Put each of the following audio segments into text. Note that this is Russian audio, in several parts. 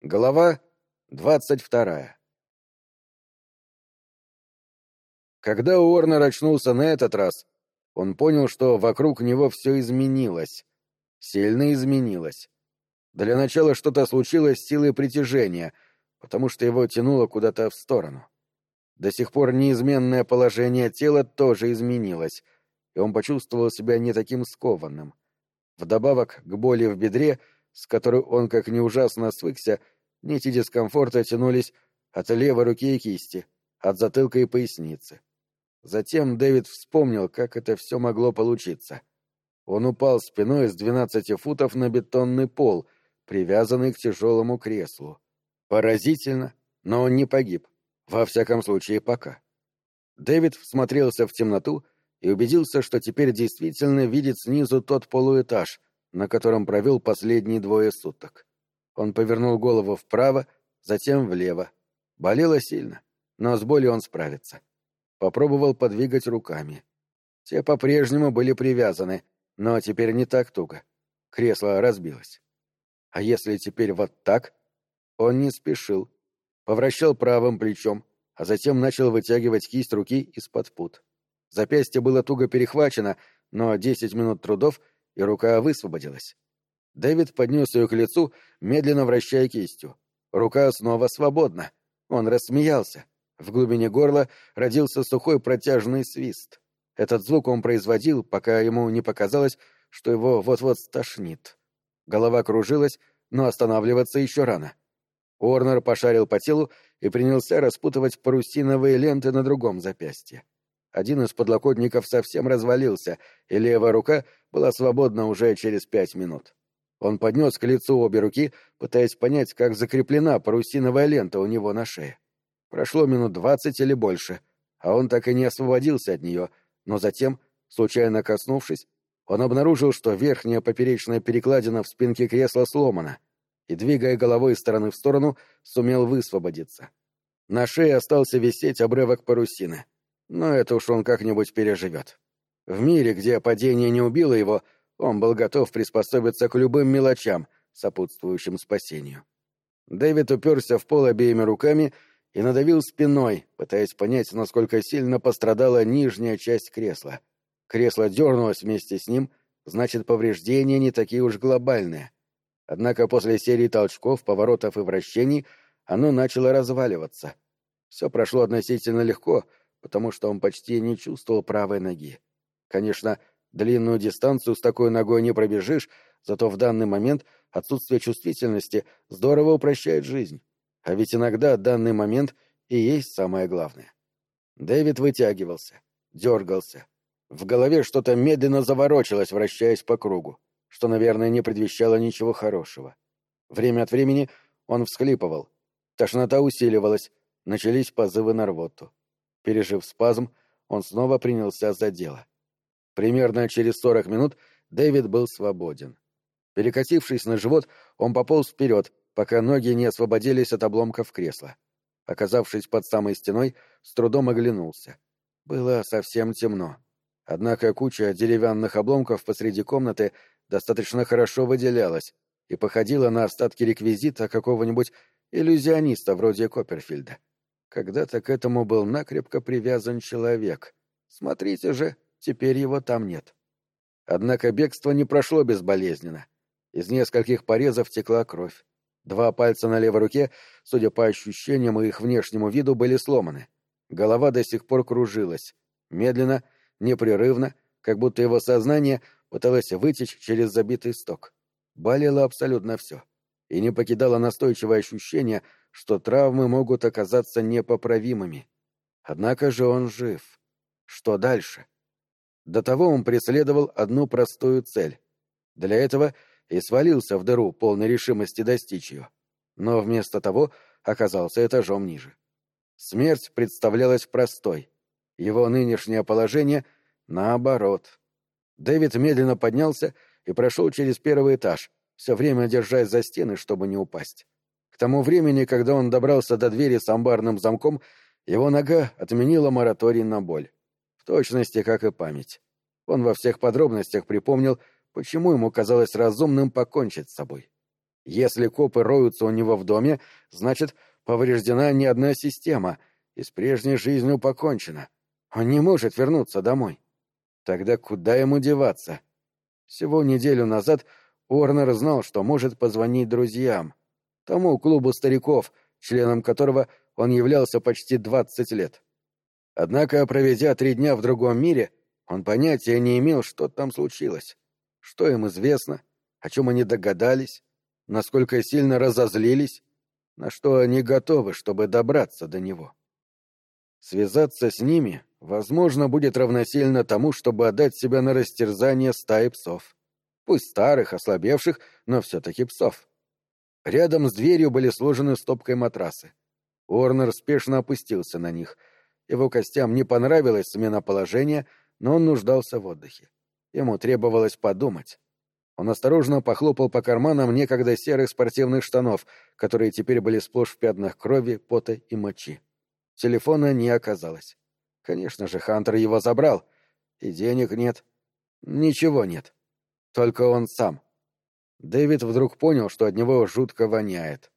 Глава двадцать вторая Когда Уорнер очнулся на этот раз, он понял, что вокруг него все изменилось. Сильно изменилось. Для начала что-то случилось с силой притяжения, потому что его тянуло куда-то в сторону. До сих пор неизменное положение тела тоже изменилось, и он почувствовал себя не таким скованным. Вдобавок к боли в бедре — с которой он как ни ужасно свыкся, нити дискомфорта тянулись от левой руки и кисти, от затылка и поясницы. Затем Дэвид вспомнил, как это все могло получиться. Он упал спиной с двенадцати футов на бетонный пол, привязанный к тяжелому креслу. Поразительно, но он не погиб. Во всяком случае, пока. Дэвид всмотрелся в темноту и убедился, что теперь действительно видит снизу тот полуэтаж, на котором провел последние двое суток. Он повернул голову вправо, затем влево. Болело сильно, но с болью он справится. Попробовал подвигать руками. Те по-прежнему были привязаны, но теперь не так туго. Кресло разбилось. А если теперь вот так? Он не спешил. Повращал правым плечом, а затем начал вытягивать кисть руки из-под пут. Запястье было туго перехвачено, но десять минут трудов — и рука высвободилась. Дэвид поднес ее к лицу, медленно вращая кистью. Рука снова свободна. Он рассмеялся. В глубине горла родился сухой протяжный свист. Этот звук он производил, пока ему не показалось, что его вот-вот стошнит. Голова кружилась, но останавливаться еще рано. Уорнер пошарил по телу и принялся распутывать парусиновые ленты на другом запястье. Один из подлокотников совсем развалился, и левая рука была свободна уже через пять минут. Он поднес к лицу обе руки, пытаясь понять, как закреплена парусиновая лента у него на шее. Прошло минут двадцать или больше, а он так и не освободился от нее, но затем, случайно коснувшись, он обнаружил, что верхняя поперечная перекладина в спинке кресла сломана, и, двигая головой из стороны в сторону, сумел высвободиться. На шее остался висеть обрывок парусины — но это уж он как-нибудь переживет. В мире, где падение не убило его, он был готов приспособиться к любым мелочам, сопутствующим спасению. Дэвид уперся в пол обеими руками и надавил спиной, пытаясь понять, насколько сильно пострадала нижняя часть кресла. Кресло дернулось вместе с ним, значит, повреждения не такие уж глобальные. Однако после серии толчков, поворотов и вращений оно начало разваливаться. Все прошло относительно легко — потому что он почти не чувствовал правой ноги. Конечно, длинную дистанцию с такой ногой не пробежишь, зато в данный момент отсутствие чувствительности здорово упрощает жизнь. А ведь иногда данный момент и есть самое главное. Дэвид вытягивался, дергался. В голове что-то медленно заворочилось, вращаясь по кругу, что, наверное, не предвещало ничего хорошего. Время от времени он всхлипывал. Тошнота усиливалась, начались позывы на рвоту. Пережив спазм, он снова принялся за дело. Примерно через сорок минут Дэвид был свободен. Перекатившись на живот, он пополз вперед, пока ноги не освободились от обломков кресла. Оказавшись под самой стеной, с трудом оглянулся. Было совсем темно. Однако куча деревянных обломков посреди комнаты достаточно хорошо выделялась и походила на остатки реквизита какого-нибудь иллюзиониста вроде Копперфильда. Когда-то к этому был накрепко привязан человек. Смотрите же, теперь его там нет. Однако бегство не прошло безболезненно. Из нескольких порезов текла кровь. Два пальца на левой руке, судя по ощущениям и их внешнему виду, были сломаны. Голова до сих пор кружилась. Медленно, непрерывно, как будто его сознание пыталось вытечь через забитый сток. Болело абсолютно все. И не покидало настойчивое ощущение, что травмы могут оказаться непоправимыми. Однако же он жив. Что дальше? До того он преследовал одну простую цель. Для этого и свалился в дыру, полной решимости достичь ее. Но вместо того оказался этажом ниже. Смерть представлялась простой. Его нынешнее положение — наоборот. Дэвид медленно поднялся и прошел через первый этаж, все время держась за стены, чтобы не упасть. К тому времени, когда он добрался до двери с амбарным замком, его нога отменила мораторий на боль. В точности, как и память. Он во всех подробностях припомнил, почему ему казалось разумным покончить с собой. Если копы роются у него в доме, значит, повреждена не одна система, и с прежней жизнью покончено. Он не может вернуться домой. Тогда куда ему деваться? Всего неделю назад Уорнер знал, что может позвонить друзьям. Тому клубу стариков, членом которого он являлся почти двадцать лет. Однако, проведя три дня в другом мире, он понятия не имел, что там случилось, что им известно, о чем они догадались, насколько сильно разозлились, на что они готовы, чтобы добраться до него. Связаться с ними, возможно, будет равносильно тому, чтобы отдать себя на растерзание стаи псов. Пусть старых, ослабевших, но все-таки псов. Рядом с дверью были сложены стопкой матрасы. Уорнер спешно опустился на них. Его костям не понравилась смена положения, но он нуждался в отдыхе. Ему требовалось подумать. Он осторожно похлопал по карманам некогда серых спортивных штанов, которые теперь были сплошь в пятнах крови, пота и мочи. Телефона не оказалось. Конечно же, Хантер его забрал. И денег нет. Ничего нет. Только он сам. Дэвид вдруг понял, что от него жутко воняет.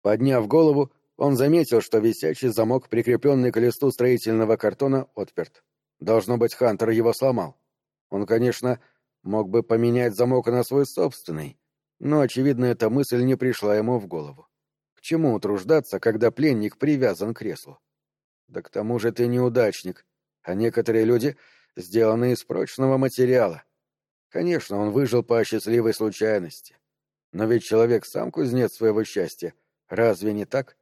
Подняв голову, он заметил, что висячий замок, прикрепленный к листу строительного картона, отперт. Должно быть, Хантер его сломал. Он, конечно, мог бы поменять замок на свой собственный, но, очевидно, эта мысль не пришла ему в голову. К чему утруждаться, когда пленник привязан к креслу? Да к тому же ты неудачник, а некоторые люди сделаны из прочного материала. Конечно, он выжил по счастливой случайности. Но ведь человек сам кузнец своего счастья. Разве не так?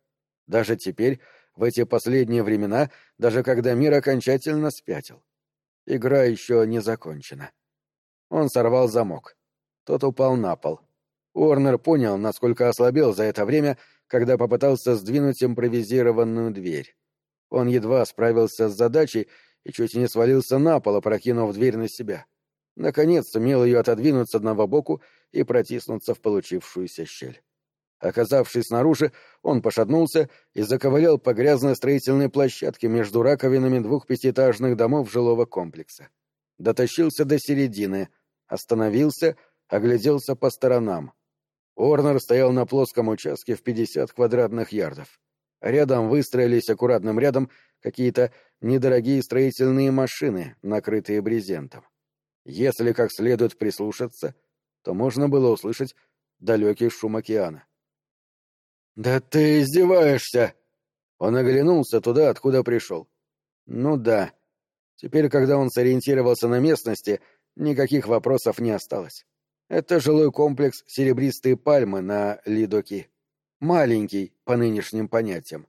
Даже теперь, в эти последние времена, даже когда мир окончательно спятил. Игра еще не закончена. Он сорвал замок. Тот упал на пол. Уорнер понял, насколько ослабел за это время, когда попытался сдвинуть импровизированную дверь. Он едва справился с задачей и чуть не свалился на пол, опрокинув дверь на себя. Наконец сумел ее отодвинуть с одного боку и протиснуться в получившуюся щель. Оказавшись снаружи, он пошатнулся и заковылял по грязной строительной площадке между раковинами двух пятиэтажных домов жилого комплекса. Дотащился до середины, остановился, огляделся по сторонам. Орнер стоял на плоском участке в пятьдесят квадратных ярдов. Рядом выстроились аккуратным рядом какие-то недорогие строительные машины, накрытые брезентом. Если как следует прислушаться, то можно было услышать далекий шум океана. «Да ты издеваешься!» Он оглянулся туда, откуда пришел. «Ну да. Теперь, когда он сориентировался на местности, никаких вопросов не осталось. Это жилой комплекс «Серебристые пальмы» на Лидоки. Маленький, по нынешним понятиям.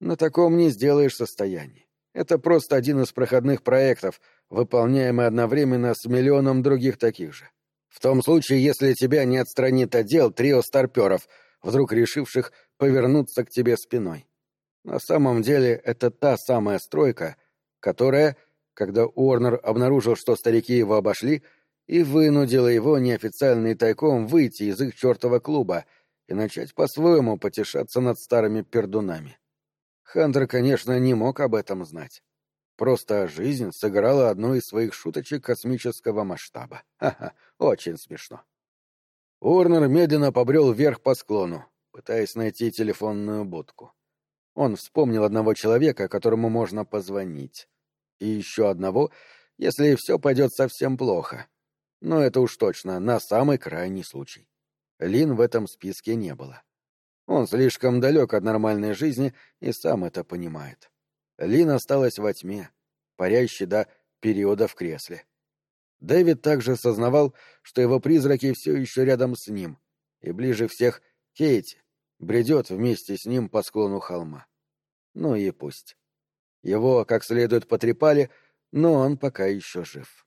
На таком не сделаешь состояние. Это просто один из проходных проектов, выполняемый одновременно с миллионом других таких же. В том случае, если тебя не отстранит отдел трио старперов, вдруг решивших повернуться к тебе спиной. На самом деле это та самая стройка, которая, когда Уорнер обнаружил, что старики его обошли, и вынудила его неофициальный тайком выйти из их чертова клуба — и начать по-своему потешаться над старыми пердунами. Хантер, конечно, не мог об этом знать. Просто жизнь сыграла одну из своих шуточек космического масштаба. Ха-ха, очень смешно. Уорнер медленно побрел вверх по склону, пытаясь найти телефонную будку. Он вспомнил одного человека, которому можно позвонить. И еще одного, если все пойдет совсем плохо. Но это уж точно на самый крайний случай. Лин в этом списке не было. Он слишком далек от нормальной жизни и сам это понимает. Лин осталась во тьме, парящей до периода в кресле. Дэвид также сознавал, что его призраки все еще рядом с ним, и ближе всех Кейти бредет вместе с ним по склону холма. Ну и пусть. Его как следует потрепали, но он пока еще жив.